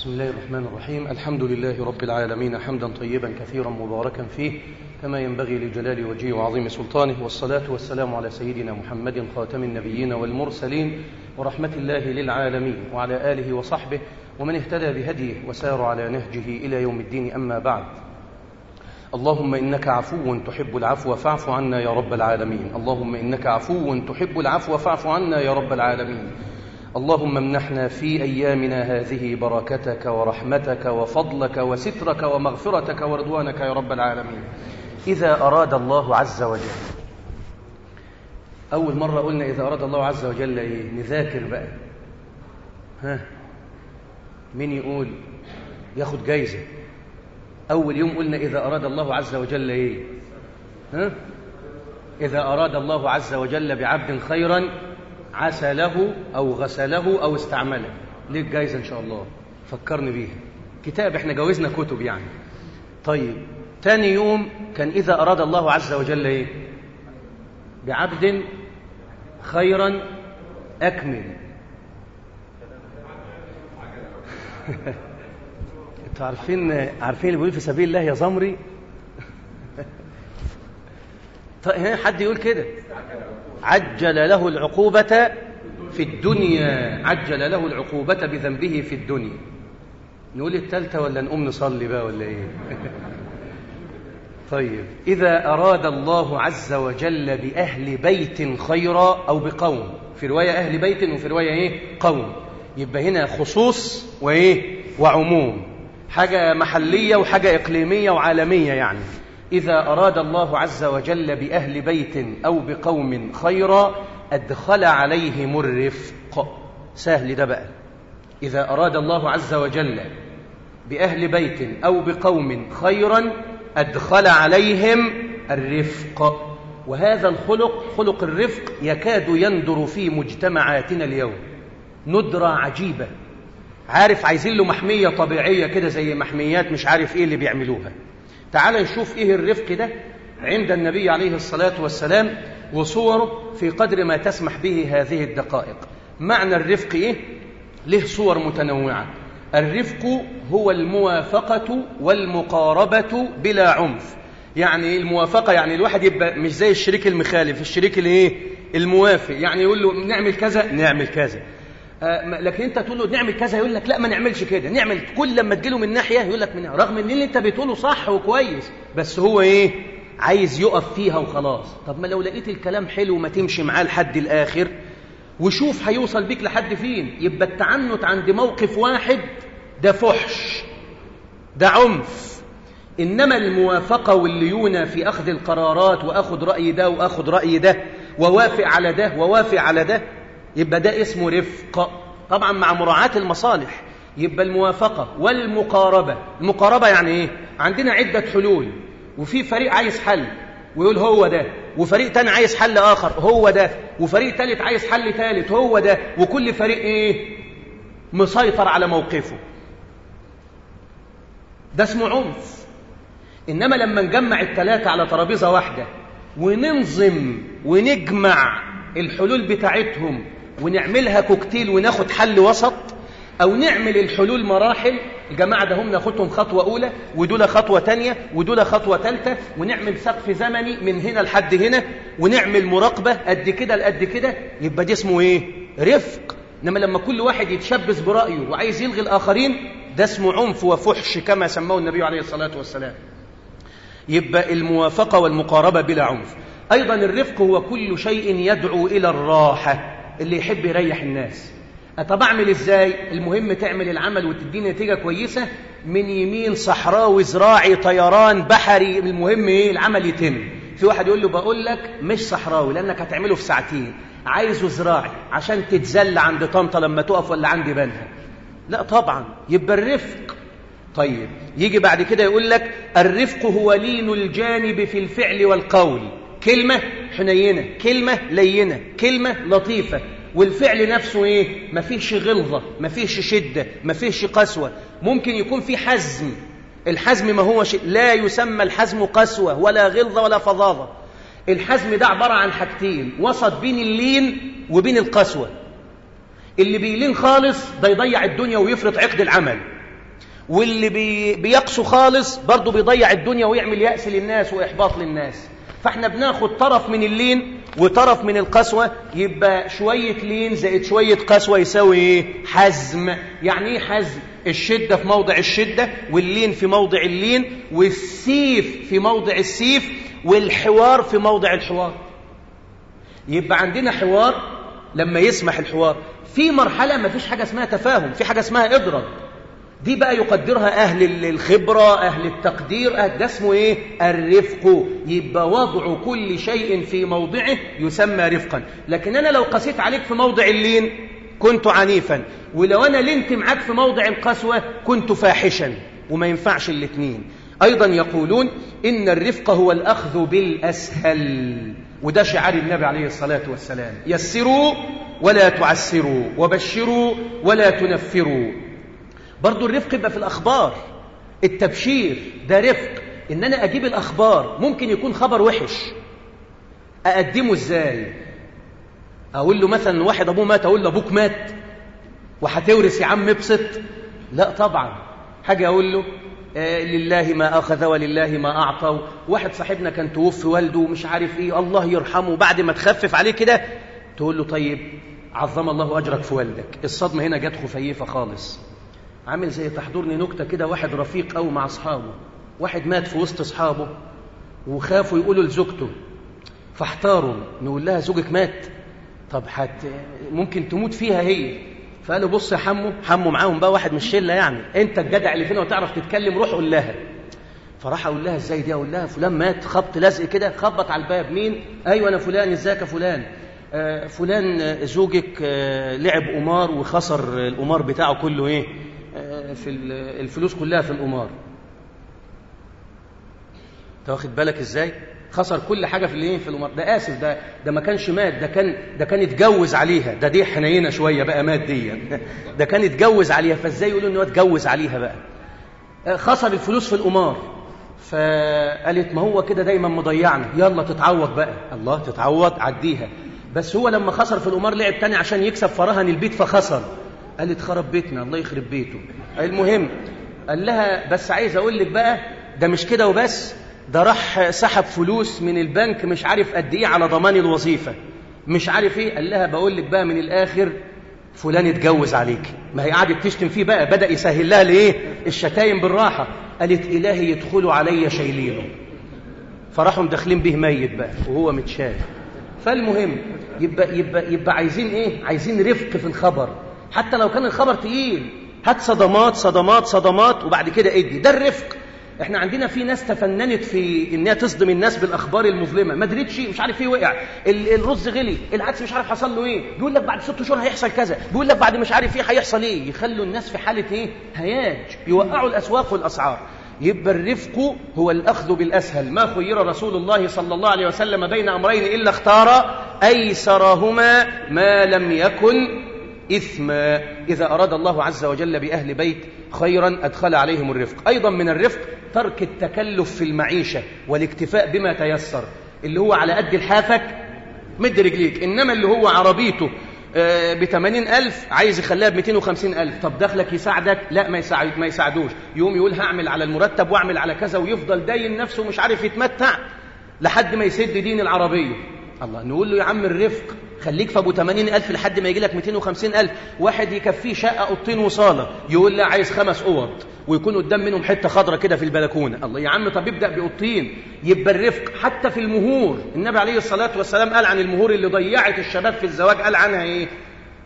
بسم الله الرحمن الرحيم. الحمد لله رب العالمين حمدا طيبا كثيرا مباركا فيه كما ينبغي لجلال وجهه وعظيم سلطانه. والصلاة والسلام على سيدنا محمد خاتم النبيين والمرسلين ورحمة الله للعالمين وعلى آله وصحبه ومن اهتدى بهديه وسار على نهجه إلى يوم الدين. أما بعد اللهم إنك عفو تحب العفو فاعف عنا يا رب العالمين. اللهم إنك عفو تحب العفو فاعف عنا يا رب العالمين. اللهم امنحنا في أيامنا هذه بركتك ورحمتك وفضلك وسترك ومغفرتك ورضوانك يا رب العالمين. إذا أراد الله عز وجل. أول مرة قلنا إذا أراد الله عز وجل إيه؟ نذاكر بقى. ها؟ مين يقول؟ ياخد جايزة. أول يوم قلنا إذا أراد الله عز وجل إيه؟ ها؟ إذا أراد الله عز وجل بعبد خيرا عسله أو غسله أو استعمله. ليك جايزة إن شاء الله. فكرني بيها. كتاب إحنا جوزنا كتب يعني. طيب. تاني يوم كان إذا أراد الله عز وجل إيه؟ بعبد خيرا أكمل. أنتوا عارفين عارفين اللي بيقول في سبيل الله يا زمري؟ طيب حد يقول كده. عجل له العقوبة في الدنيا. عجل له العقوبة بذنبه في الدنيا. نقول التالتة ولا نقوم نصلي بقى ولا إيه؟ طيب. إذا أراد الله عز وجل بأهل بيت خيرا أو بقوم. في رواية أهل بيت وفي رواية إيه؟ قوم. يبقى هنا خصوص وإيه؟ وعموم. حاجة محلية وحاجة إقليمية وعالمية يعني. إذا أراد الله عز وجل بأهل بيت أو بقوم خيرا أدخل عليهم الرفق. سهل ده بقى. إذا أراد الله عز وجل بأهل بيت أو بقوم خيرا أدخل عليهم الرفق. وهذا الخلق خلق الرفق يكاد يندر في مجتمعاتنا اليوم. ندرة عجيبة. عارف عايزين له محمية طبيعية كده زي محميات مش عارف إيه اللي بيعملوها. تعال نشوف إيه الرفق ده عند النبي عليه الصلاة والسلام وصوره في قدر ما تسمح به هذه الدقائق. معنى الرفق إيه؟ له صور متنوعة. الرفق هو الموافقة والمقاربة بلا عنف. يعني الموافقة يعني الواحد يبقى مش زي الشريك المخالف. الشريك الإيه؟ الموافق. يعني يقول له نعمل كذا نعمل كذا. لكن انت تقول له نعمل كذا يقول لك لا ما نعملش كده. نعمل كل لما تجيله من ناحية يقول لك من رغم ان اللي انت بتقوله صح وكويس بس هو إيه؟ عايز يقف فيها وخلاص. طب ما لو لقيت الكلام حلو ما تمشي معاه لحد الآخر وشوف هيوصل بيك لحد فين؟ يبقى التعنت عند موقف واحد ده فحش ده عنف. إنما الموافقة والليونة في أخذ القرارات وأخذ رأي ده وأخذ رأي ده ووافق على ده ووافق على ده يبقى ده اسمه رفق. طبعا مع مراعاة المصالح. يبقى الموافقة والمقاربة. المقاربة يعني إيه؟ عندنا عدة حلول. وفي فريق عايز حل. ويقول هو ده. وفريق تاني عايز حل آخر. هو ده. وفريق تالت عايز حل تالت. هو ده. وكل فريق إيه؟ مسيطر على موقفه. ده اسمه عنف. إنما لما نجمع التلاتة على ترابيزة واحدة وننظم ونجمع الحلول بتاعتهم ونعملها كوكتيل وناخد حل وسط أو نعمل الحلول مراحل. الجماعة ده هم ناخدهم خطوة أولى ودول خطوة تانية ودول خطوة تالتة ونعمل سقف زمني من هنا لحد هنا ونعمل مراقبة قد كده لقد كده. يبقى دي اسمه إيه؟ رفق. إنما لما كل واحد يتشبث برأيه وعايز يلغي الآخرين ده اسمه عنف وفحش كما سماه النبي عليه الصلاة والسلام. يبقى الموافقة والمقاربة بلا عنف. أيضا الرفق هو كل شيء يدعو إلى الراحة. اللي يحب يريح الناس. طب أعمل إزاي؟ المهم تعمل العمل وتديني نتيجة كويسة من يمين صحراوي زراعي طيران بحري. المهم إيه؟ العمل يتم. في واحد يقول له بقول لك مش صحراوي لأنك هتعمله في ساعتين. عايزه زراعي عشان تتزل عند طنطا لما تقف ولا عند بنها. لا طبعا. يبقى الرفق. طيب يجي بعد كده يقول لك الرفق هو لين الجانب في الفعل والقول. كلمة حنينة كلمة لينة كلمة لطيفة. والفعل نفسه إيه؟ مفيش غلظة مفيش شدة مفيش قسوة. ممكن يكون في حزم. الحزم ما هو شيء لا يسمى الحزم قسوة ولا غلظة ولا فظاظة. الحزم ده عبارة عن حاجتين وسط بين اللين وبين القسوة. اللي بيلين خالص ده يضيع الدنيا ويفرط عقد العمل. واللي بي بيقسو خالص برضه بيضيع الدنيا ويعمل يأس للناس وإحباط للناس. فاحنا بناخد طرف من اللين وطرف من القسوة يبقى شوية لين زائد شوية قسوة يساوي إيه؟ حزم. يعني إيه حزم؟ الشدة في موضع الشدة واللين في موضع اللين والسيف في موضع السيف والحوار في موضع الحوار. يبقى عندنا حوار لما يسمح الحوار. في مرحلة ما فيش حاجة اسمها تفاهم في حاجة اسمها اضرب دي بقى يقدرها أهل الخبرة أهل التقدير أهل ده اسمه إيه؟ الرفق. يبقى وضع كل شيء في موضعه يسمى رفقا. لكن أنا لو قسيت عليك في موضع اللين كنت عنيفا. ولو أنا لنت معاك في موضع القسوة كنت فاحشا. وما ينفعش الاثنين أيضا يقولون إن الرفق هو الأخذ بالأسهل. وده شعار النبي عليه الصلاة والسلام. يسروا ولا تعسروا وبشروا ولا تنفروا. برضو الرفق يبقى في الأخبار. التبشير ده رفق. إن أنا أجيب الأخبار ممكن يكون خبر وحش. أقدمه إزاي؟ أقول له مثلا واحد أبوه مات أقول له أبوك مات. وهتورث يا عم ابسط؟ لا طبعا. حاجة أقول له آه لله ما أخذ ولله ما أعطى. واحد صاحبنا كان توفي والده ومش عارف إيه الله يرحمه. بعد ما تخفف عليه كده تقول له طيب عظم الله أجرك في والدك. الصدمة هنا جت خفيفة خالص. عامل زي تحضرني نكتة كده واحد رفيق أو مع أصحابه واحد مات في وسط أصحابه وخافوا يقولوا لزوجته فاحتاروا نقول لها زوجك مات طب حت ممكن تموت فيها هي؟ فقالوا بص يا حمو حمو معاهم بقى واحد من الشلة يعني أنت الجدع اللي فينا وتعرف تتكلم روح قول لها. فراح أقول لها إزاي دي؟ أقول لها فلان مات خبط لزق كده خبط على الباب مين؟ أيوه أنا فلان إزيك يا فلان؟ آه فلان زوجك آه لعب قمار وخسر القمار بتاعه كله إيه؟ آه في الفلوس كلها في القمار. انت واخد بالك إزاي؟ خسر كل حاجة في الايه في القمار. ده آسف ده ده ما كانش مات ده كان ده كان اتجوز عليها. ده دي حنينة شوية بقى مات دي. ده كان اتجوز عليها. فازاي يقولوا ان هو اتجوز عليها بقى؟ خسر الفلوس في القمار. فقالت ما هو كده دايما مضيعنا. يلا تتعوض بقى. الله تتعوض عديها. بس هو لما خسر في القمار لعب تاني عشان يكسب فرهن البيت فخسر. قالت خرب بيتنا الله يخرب بيته. المهم قال لها بس عايز أقول لك بقى ده مش كده وبس ده راح سحب فلوس من البنك مش عارف قد إيه على ضمان الوظيفة. مش عارف إيه قال لها بقول لك بقى من الآخر فلان اتجوز عليك. ما هي قعدت تشتم فيه بقى بدأ يسهل لها الايه الشتايم بالراحة. قالت إلهي يدخلوا علي شايلينه فراحوا داخلين به ميت بقى وهو متشال. فالمهم يبقى يبقى يبقى عايزين إيه؟ عايزين رفق في الخبر. حتى لو كان الخبر تقيل. هات صدمات صدمات صدمات وبعد كده ادي. ده الرفق. إحنا عندنا في ناس تفننت في إنها تصدم الناس بالأخبار المظلمة. ما دريتش مش عارف إيه وقع. الرز غلي. العدس مش عارف حصل له إيه. بيقول لك بعد ست شهور هيحصل كذا. بيقول لك بعد مش عارف إيه هيحصل إيه. يخلوا الناس في حالة إيه؟ هياج. يوقعوا الأسواق والأسعار. يبقى الرفق هو الأخذ بالأسهل. ما خير رسول الله صلى الله عليه وسلم بين أمرين إلا اختار أيسرهما ما لم يكن إثما إذا أراد الله عز وجل بأهل بيت خيرا أدخل عليهم الرفق. أيضا من الرفق ترك التكلف في المعيشة والاكتفاء بما تيسر. اللي هو على قد الحافك مد رجليك. إنما اللي هو عربيته ب 80 ألف عايز يخليها ب 250 ألف. طب دخلك يساعدك؟ لا ما يساعد ما يساعدوش. يقوم يقول هعمل على المرتب واعمل على كذا ويفضل داين نفسه مش عارف يتمتع لحد ما يسد دين العربية. الله نقول له يا عم الرفق خليك في أبو 80 ألف لحد ما يجي لك 250 ألف. واحد يكفيه شقة أوضتين وصالة. يقول لا عايز خمس أوض. ويكون قدام منهم حتة خضرة كده في البلكونة. الله يا عم طب ابدأ بأوضتين. يبقى الرفق حتى في المهور. النبي عليه الصلاة والسلام قال عن المهور اللي ضيعت الشباب في الزواج. قال عنها إيه؟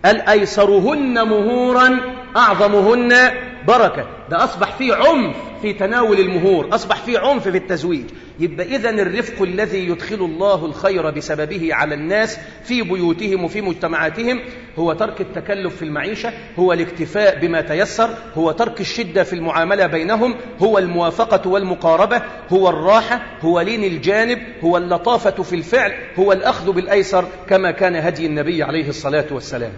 قال أيسرهن مهورا أعظمهن بركة. ده أصبح فيه عنف. في تناول المهور أصبح فيه عنف في التزويج. يبقى إذا الرفق الذي يدخل الله الخير بسببه على الناس في بيوتهم وفي مجتمعاتهم هو ترك التكلف في المعيشة هو الاكتفاء بما تيسر هو ترك الشدة في المعاملة بينهم هو الموافقة والمقاربة هو الراحة هو لين الجانب هو اللطافة في الفعل هو الأخذ بالأيسر كما كان هدي النبي عليه الصلاة والسلام.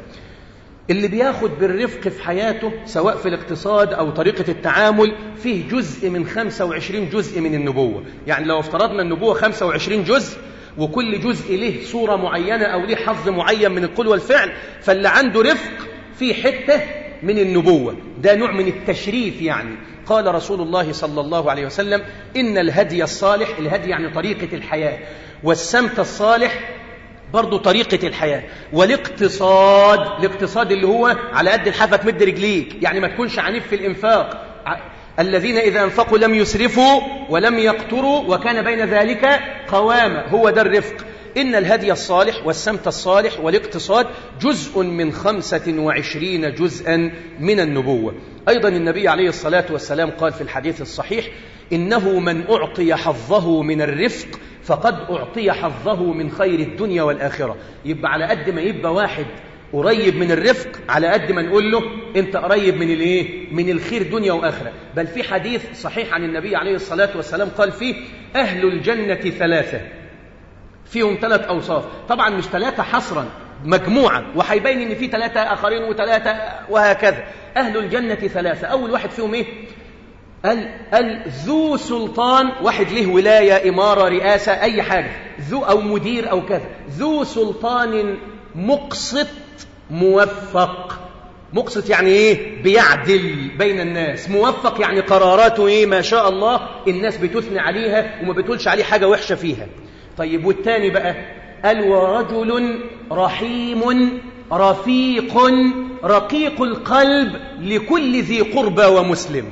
اللي بياخد بالرفق في حياته سواء في الاقتصاد أو طريقة التعامل فيه جزء من 25 جزء من النبوة. يعني لو افترضنا النبوة 25 جزء وكل جزء له صورة معينة أو له حظ معين من القول والفعل فاللي عنده رفق في حتة من النبوة. ده نوع من التشريف يعني. قال رسول الله صلى الله عليه وسلم إن الهدي الصالح الهدي يعني طريقة الحياة والسمت الصالح برضو طريقة الحياة. والاقتصاد الاقتصاد اللي هو على قد الحافة تمد رجليك. يعني ما تكونش عنيف في الإنفاق. الذين إذا أنفقوا لم يسرفوا ولم يقتروا وكان بين ذلك قوامة هو ده الرفق. إن الهدي الصالح والسمت الصالح والاقتصاد جزء من خمسة وعشرين جزءا من النبوة. أيضا النبي عليه الصلاة والسلام قال في الحديث الصحيح إنه من أعطي حظه من الرفق فقد أعطي حظه من خير الدنيا والآخرة. يبقى على قد ما يبقى واحد قريب من الرفق على قد ما نقول له أنت قريب من الإيه؟ من الخير دنيا وآخرة. بل في حديث صحيح عن النبي عليه الصلاة والسلام قال فيه أهل الجنة ثلاثة فيهم ثلاث أوصاف. طبعا مش ثلاثة حصرا مجموعه وهيبين إن في ثلاثة آخرين وثلاثة وهكذا. أهل الجنة ثلاثة. أول واحد فيهم إيه؟ ذو سلطان واحد له ولاية إمارة رئاسة أي حاجة. ذو أو مدير أو كذا. ذو سلطان مقسط موفق. مقسط يعني إيه؟ بيعدل بين الناس. موفق يعني قراراته إيه؟ ما شاء الله الناس بتثني عليها وما بتقولش عليه حاجة وحشة فيها. طيب والتاني بقى. قال ورجل رحيم رفيق رقيق القلب لكل ذي قربى ومسلم.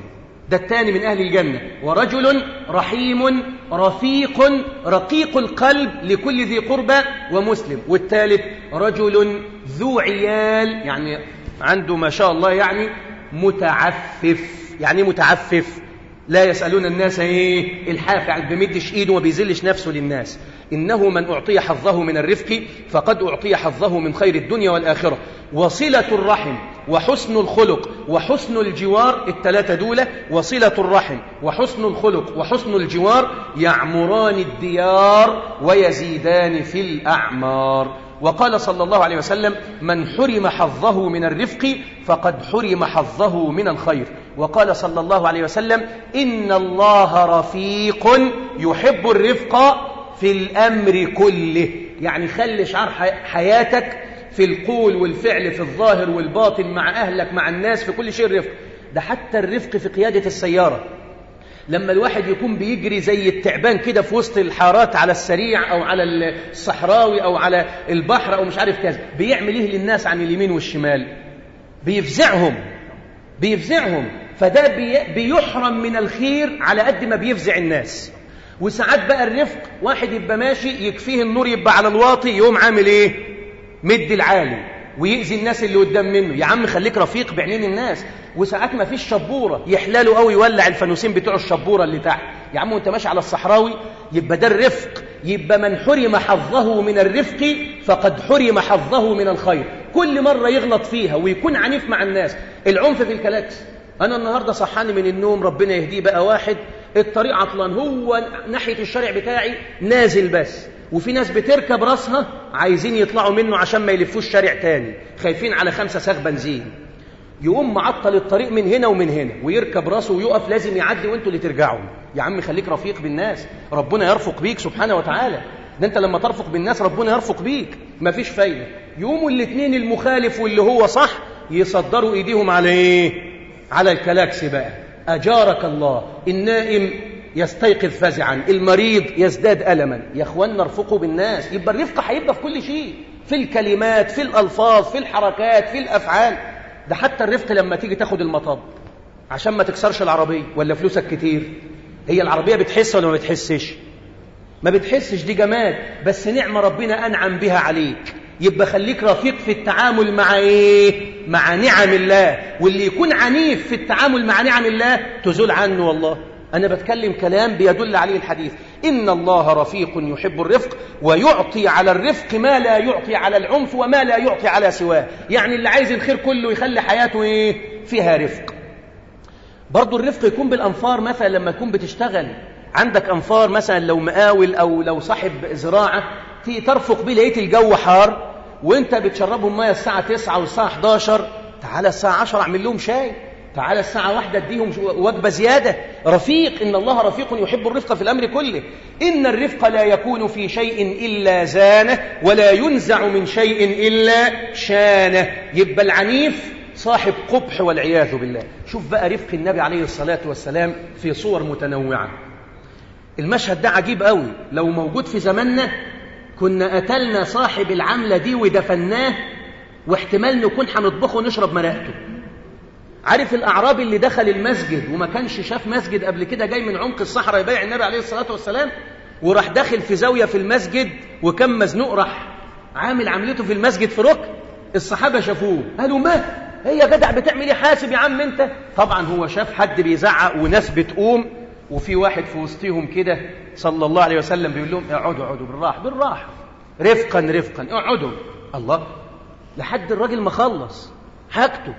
الثاني من أهل الجنة. ورجل رحيم رفيق رقيق القلب لكل ذي قربى ومسلم. والثالث رجل ذو عيال يعني عنده ما شاء الله يعني متعفف. يعني متعفف. لا يسألون الناس إيه؟ الحاف يعني بيمدش إيده وما بيذلش نفسه للناس. إنه من أعطي حظه من الرفق فقد أعطي حظه من خير الدنيا والآخرة. وصلة الرحم وحسن الخلق وحسن الجوار الثلاثة دولة وصلة الرحم وحسن الخلق وحسن الجوار يعمران الديار ويزيدان في الأعمار. وقال صلى الله عليه وسلم من حرم حظه من الرفق فقد حرم حظه من الخير. وقال صلى الله عليه وسلم إن الله رفيق يحب الرفق في الأمر كله. يعني خلي شعار حياتك في القول والفعل في الظاهر والباطن مع أهلك مع الناس في كل شيء الرفق ده حتى الرفق في قيادة السيارة. لما الواحد يكون بيجري زي التعبان كده في وسط الحارات على السريع أو على الصحراوي أو على البحر أو مش عارف كذا بيعمل إيه للناس عن اليمين والشمال؟ بيفزعهم. بيفزعهم. فده بيحرم من الخير على قد ما بيفزع الناس. وساعات بقى الرفق واحد يبقى ماشي يكفيه النور يبقى على الواطي يقوم عامل إيه؟ مد العالي ويأذي الناس اللي قدام منه. يا عم خليك رفيق بعينين الناس. وساعات ما فيش شبورة. يحلاله قوي يولع الفانوسين بتوع الشبورة اللي تحت. يا عم وأنت ماشي على الصحراوي يبقى ده الرفق. يبقى من حرم حظه من الرفق فقد حرم حظه من الخير. كل مرة يغلط فيها ويكون عنيف مع الناس. العنف في الكلاكس. أنا النهاردة صحاني من النوم ربنا يهديه بقى واحد. الطريق عطلان. هو ناحية الشارع بتاعي نازل بس. وفي ناس بتركب راسها عايزين يطلعوا منه عشان ما يلفوش شارع تاني. خايفين على خمسة ساغ بنزين. يقوم معطل الطريق من هنا ومن هنا ويركب راسه ويقف لازم يعدي وانتوا اللي ترجعوا. يا عم خليك رفيق بالناس. ربنا يرفق بيك سبحانه وتعالى. ده انت لما ترفق بالناس ربنا يرفق بيك. مفيش فايدة. يقوموا الاثنين المخالف واللي هو صح يصدروا ايديهم على إيه على الكلاكس بقى أجارك الله. النائم يستيقظ فزعا. المريض يزداد ألما. يا أخوانا ارفقوا بالناس. يبقى الرفق هيبقى في كل شيء. في الكلمات في الألفاظ في الحركات في الأفعال. ده حتى الرفق لما تيجي تاخد المطب. عشان ما تكسرش العربية. ولا فلوسك كتير. هي العربية بتحس ولا ما بتحسش؟ ما بتحسش. دي جمال بس نعمة ربنا أنعم بها عليك. يبقى خليك رفيق في التعامل مع إيه؟ مع نعم الله. واللي يكون عنيف في التعامل مع نعم الله تزول عنه والله. أنا بتكلم كلام بيدل عليه الحديث. إن الله رفيق يحب الرفق ويعطي على الرفق ما لا يعطي على العنف وما لا يعطي على سواه. يعني اللي عايز الخير كله يخلي حياته إيه؟ فيها رفق. برضو الرفق يكون بالأنفار مثلا لما تكون بتشتغل. عندك أنفار مثلا لو مقاول أو لو صاحب زراعة ترفق بيه لقيت الجو حار وانت بتشربهم ميه الساعة 9 والساعة 11 تعالى الساعة 10 اعمل لهم شاي. تعالى الساعة واحدة اديهم وجبة زيادة. رفيق إن الله رفيق يحب الرفق في الأمر كله. إن الرفق لا يكون في شيء إلا زانه ولا ينزع من شيء إلا شانه. يبقى العنيف صاحب قبح والعياذ بالله. شوف بقى رفق النبي عليه الصلاة والسلام في صور متنوعة. المشهد ده عجيب قوي. لو موجود في زماننا كنا قتلنا صاحب العملة دي ودفناه واحتمال نكون هنطبخه ونشرب مرقته عارف الأعرابي اللي دخل المسجد وما كانش شاف مسجد قبل كده جاي من عمق الصحراء يبايع النبي عليه الصلاة والسلام وراح داخل في زاوية في المسجد وكم مزنوق راح عامل عملته في المسجد في ركن الصحابة شافوه قالوا ما؟ هي جدع بتعمل إيه؟ حاسب يا عم أنت. طبعا هو شاف حد بيزعق وناس بتقوم وفي واحد في وسطهم كده صلى الله عليه وسلم بيقول لهم اقعدوا اقعدوا بالراحة بالراحة. رفقا رفقا. اقعدوا الله. لحد الراجل ما خلص. حاجته.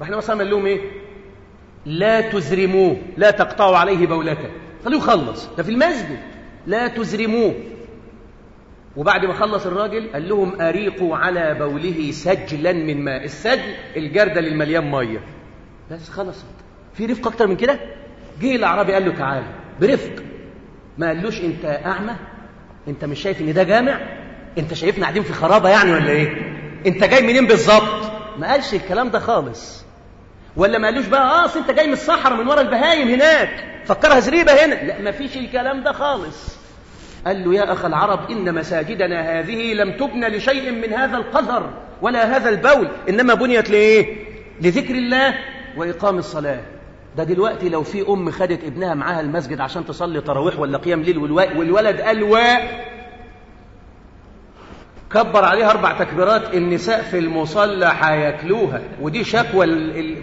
راح النبي صلى لهم إيه؟ لا تزرموه. لا تقطعوا عليه بولته. خليه يخلص. ده في المسجد. لا تزرموه. وبعد ما خلص الراجل قال لهم أريقوا على بوله سجلا من ماء. السجل الجردل المليان مية. بس خلصت. في رفق أكتر من كده؟ جه الأعرابي قال له تعالى برفق. ما قالوش أنت أعمى؟ أنت مش شايف إن ده جامع؟ أنت شايفنا قاعدين في خرابة يعني ولا إيه؟ أنت جاي منين بالظبط؟ ما قالش الكلام ده خالص. ولا ما قالوش بقى آه أنت جاي من الصحراء من ورا البهايم هناك. فكرها زريبة هنا. لا ما فيش الكلام ده خالص. قال له يا أخ العرب إن مساجدنا هذه لم تبنى لشيء من هذا القذر ولا هذا البول إنما بنيت لإيه؟ لذكر الله وإقام الصلاة. ده دلوقتي لو في أم خدت ابنها معاها المسجد عشان تصلي تراويح ولا قيام ليل والولد قال واء كبر عليها أربع تكبيرات النساء في المصلى هياكلوها ودي شكوى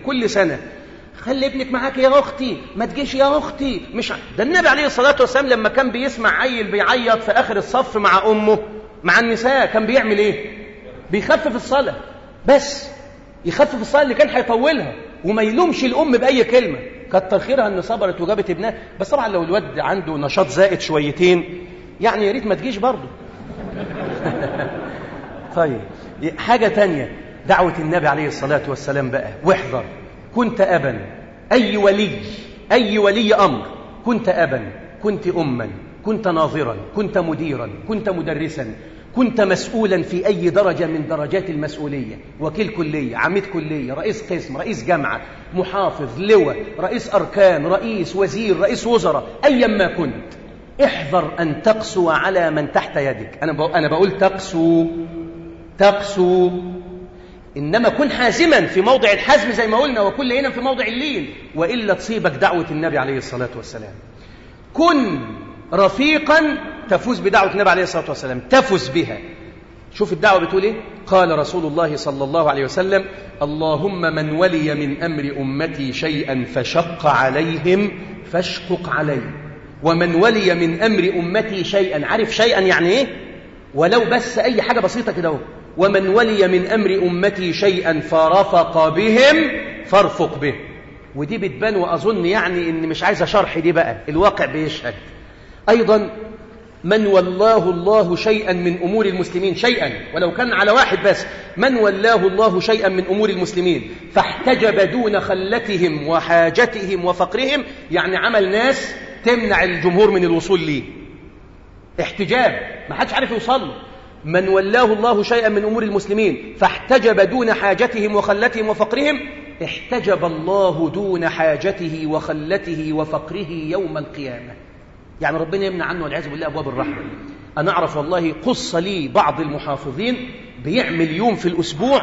كل سنة. خلي ابنك معاك يا أختي ما تجيش يا أختي. مش. ده النبي عليه الصلاة والسلام لما كان بيسمع عيل بيعيط في آخر الصف مع أمه مع النساء كان بيعمل إيه؟ بيخفف الصلاة. بس يخفف الصلاة اللي كان هيطولها. وما يلومش الأم بأي كلمة. كتر خيرها إن صبرت وجابت ابنها. بس طبعا لو الواد عنده نشاط زائد شويتين يعني يا ريت ما تجيش برضه. طيب حاجة تانية. دعوة النبي عليه الصلاة والسلام بقى. واحذر. كنت أبا. أي ولي أي ولي أمر. كنت أبا. كنت أما. كنت ناظرا. كنت مديرا. كنت مدرسا. كنت مسؤولا في أي درجة من درجات المسؤولية وكيل كلية عميد كلية رئيس قسم رئيس جامعة محافظ لواء رئيس أركان رئيس وزير رئيس وزراء أيا ما كنت. احذر أن تقسو على من تحت يدك. أنا أنا بقول تقسو. تقسو. إنما كن حازما في موضع الحزم زي ما قلنا وكل هنا في موضع اللين وإلا تصيبك دعوة النبي عليه الصلاة والسلام. كن رفيقا تفوز بدعوة النبي عليه الصلاة والسلام. تفز بها. شوف الدعوة بتقول إيه؟ قال رسول الله صلى الله عليه وسلم اللهم من ولي من أمر أمتي شيئا فشق عليهم فاشقق عليه ومن ولي من أمر أمتي شيئا عارف شيئا يعني إيه؟ ولو بس أي حاجة بسيطة كده ومن ولي من أمر أمتي شيئا فرفق بهم فارفق به. ودي بتبان وأظن يعني إن مش عايزة شرح دي بقى. الواقع بيشهد. أيضا من ولاه الله شيئا من أمور المسلمين؟ شيئا ولو كان على واحد بس. من ولاه الله شيئا من أمور المسلمين؟ فاحتجب دون خلتهم وحاجتهم وفقرهم. يعني عمل ناس تمنع الجمهور من الوصول ليه. احتجاب ما حدش عارف يوصل من ولاه الله شيئا من أمور المسلمين فاحتجب دون حاجتهم وخلتهم وفقرهم. احتجب الله دون حاجته وخلته وفقره يوم القيامة. يعني ربنا يمنع عنه والعياذ بالله أبواب الرحمة. أنا أعرف والله قصة لي بعض المحافظين بيعمل يوم في الأسبوع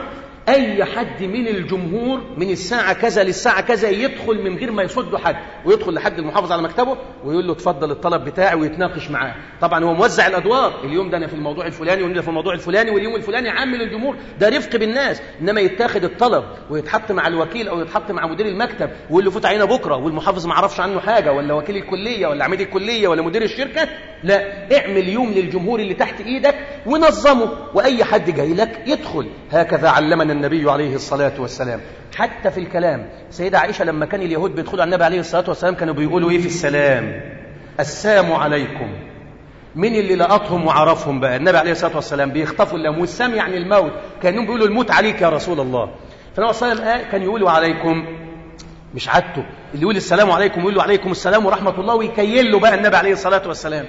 أي حد من الجمهور من الساعة كذا للساعة كذا يدخل من غير ما يصد حد ويدخل لحد المحافظ على مكتبه ويقول له اتفضل الطلب بتاعي ويتناقش معاه. طبعا هو موزع الأدوار. اليوم ده أنا في الموضوع الفلاني واليوم ده في الموضوع الفلاني واليوم الفلاني عام للجمهور ده رفق بالناس. إنما يتاخد الطلب ويتحط مع الوكيل أو يتحط مع مدير المكتب ويقول له فوت علينا بكرة والمحافظ ما عرفش عنه حاجة ولا وكيل الكلية ولا عميد الكلية ولا مدير الشركة. لا اعمل يوم للجمهور اللي تحت إيدك ونظمه وأي حد جاي لك يدخل. هكذا علمنا النبي عليه الصلاة والسلام. حتى في الكلام سيدة عائشة لما كان اليهود بيدخلوا على النبي عليه الصلاة والسلام كانوا بيقولوا إيه في السلام؟ السلام عليكم. مين اللي لقطهم وعرفهم بقى؟ النبي عليه الصلاة والسلام بيخطفوا اللام والسام يعني الموت. كانوا بيقولوا الموت عليك يا رسول الله. فالنبي صلى الله عليه وسلم كان يقولوا عليكم مش عادته اللي يقول السلام عليكم يقول عليكم السلام ورحمة الله ويكيل له بقى النبي عليه الصلاة والسلام.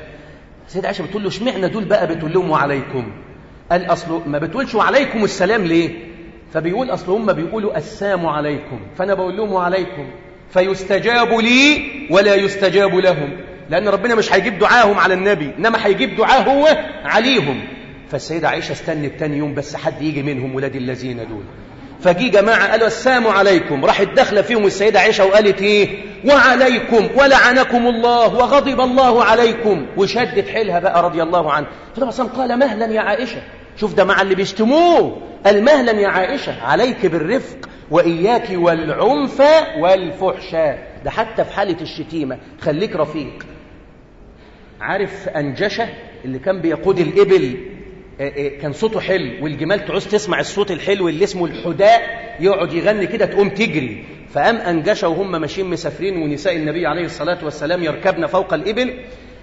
سيدة عائشة بتقول له اشمعنى دول بقى بتقول لهم وعليكم قال أصله ما بتقولش وعليكم السلام ليه؟ فبيقول أصل هم بيقولوا السلام عليكم فأنا بقول لهم وعليكم فيستجاب لي ولا يستجاب لهم لأن ربنا مش هيجيب دعاهم على النبي إنما هيجيب دعاه هو عليهم. فالسيدة عائشة استنت تاني يوم بس حد يجي منهم ولاد الذين دول. فجي جماعة قالوا السلام عليكم. راحت داخلة فيهم السيدة عائشة وقالت إيه؟ وعليكم ولعنكم الله وغضب الله عليكم. وشدت حيلها بقى رضي الله عنه. فالنبي صلى قال مهلا يا عائشة. شوف ده مع اللي بيشتموه. قال مهلا يا عائشة. عليك بالرفق وإياك والعنف والفحشاء. ده حتى في حالة الشتيمة. خليك رفيق. عارف أنجشة اللي كان بيقود الإبل؟ كان صوته حلو والجمال تعوز تسمع الصوت الحلو اللي اسمه الحداء يقعد يغني كده تقوم تجري. فقام أنجشة وهم ماشيين مسافرين ونساء النبي عليه الصلاة والسلام يركبن فوق الإبل.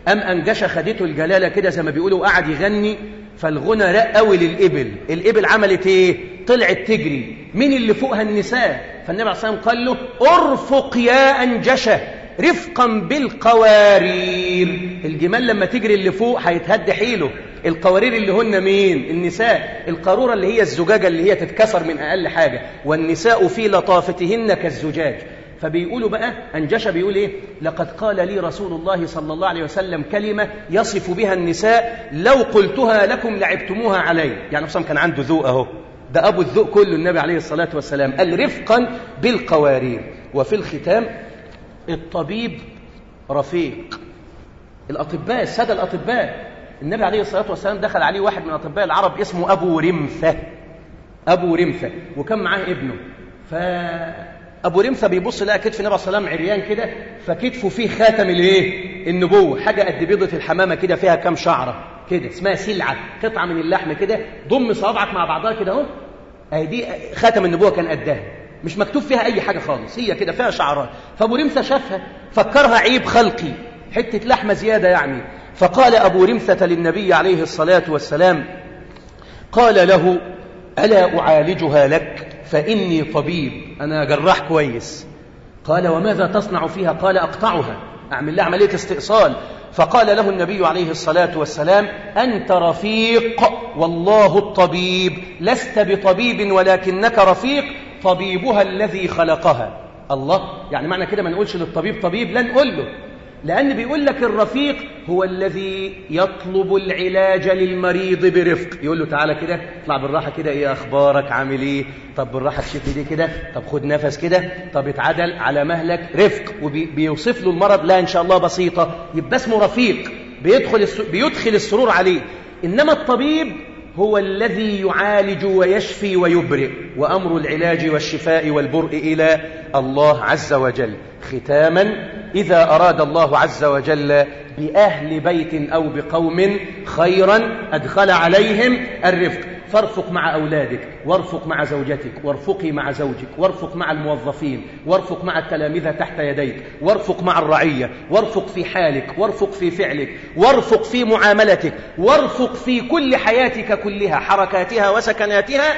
أم أنجشة خدته الجلالة كده زي ما بيقولوا قعد يغني. فالغنى رق قوي للإبل. الإبل عملت إيه؟ طلعت تجري. مين اللي فوقها؟ النساء. فالنبي عليه الصلاة والسلام قال له أرفق يا أنجشة. رفقا بالقوارير. الجمال لما تجري اللي فوق هيتهد حيله. القوارير اللي هن مين؟ النساء. القارورة اللي هي الزجاجة اللي هي تتكسر من أقل حاجة. والنساء في لطافتهن كالزجاج. فبيقولوا بقى أنجشة بيقول إيه؟ لقد قال لي رسول الله صلى الله عليه وسلم كلمة يصف بها النساء لو قلتها لكم لعبتموها علي. يعني أصلا كان عنده ذوق أهو. ده أبو الذوق كله النبي عليه الصلاة والسلام. قال رفقا بالقوارير. وفي الختام الطبيب رفيق. الأطباء السادة الأطباء. النبي عليه الصلاة والسلام دخل عليه واحد من أطباء العرب اسمه أبو رمثة. أبو رمثة وكان معاه ابنه. فأبو رمثة بيبص لقى كتف النبي عليه وسلم عريان كده فكتفه فيه خاتم الإيه؟ النبوة. حاجة قد بيضة الحمامة كده فيها كام شعرة كده اسمها سلعة قطعة من اللحم كده ضم صوابعك مع بعضها كده أهو. أهي دي خاتم النبوة كان قدها. مش مكتوب فيها أي حاجة خالص. هي كده فيها شعرات. فأبو رمثة شافها فكرها عيب خلقي. حتة لحمة زيادة يعني. فقال أبو رمثة للنبي عليه الصلاة والسلام قال له ألا أعالجها لك؟ فإني طبيب. أنا جراح كويس. قال وماذا تصنع فيها؟ قال أقطعها. أعمل لها عملية استئصال. فقال له النبي عليه الصلاة والسلام أنت رفيق والله الطبيب. لست بطبيب ولكنك رفيق. طبيبها الذي خلقها. الله يعني معنى كده ما نقولش للطبيب طبيب لا نقول له. لأن بيقول لك الرفيق هو الذي يطلب العلاج للمريض برفق. يقول له تعالى كده اطلع بالراحة كده إيه أخبارك؟ عامل إيه؟ طب بالراحة تشد دي كده طب خد نفس كده طب اتعدل على مهلك رفق. وبيوصف له المرض لا إن شاء الله بسيطة. يبقى اسمه رفيق. بيدخل, بيدخل السرور عليه. إنما الطبيب هو الذي يعالج ويشفي ويبرئ وأمر العلاج والشفاء والبرء إلى الله عز وجل. ختاما إذا أراد الله عز وجل بأهل بيت أو بقوم خيرا أدخل عليهم الرفق. فارفق مع أولادك وارفق مع زوجتك وارفقي مع زوجك وارفق مع الموظفين وارفق مع التلامذة تحت يديك وارفق مع الرعية وارفق في حالك وارفق في فعلك وارفق في معاملتك وارفق في كل حياتك كلها حركاتها وسكناتها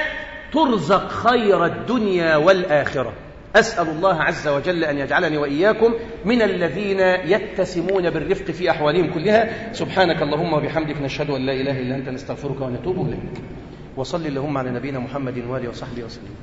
ترزق خير الدنيا والآخرة. أسأل الله عز وجل أن يجعلني وإياكم من الذين يتسمون بالرفق في أحوالهم كلها. سبحانك اللهم وبحمدك نشهد أن لا إله إلا أنت نستغفرك ونتوب إليك. وصل اللهم على نبينا محمد وآله وصحبه وسلم.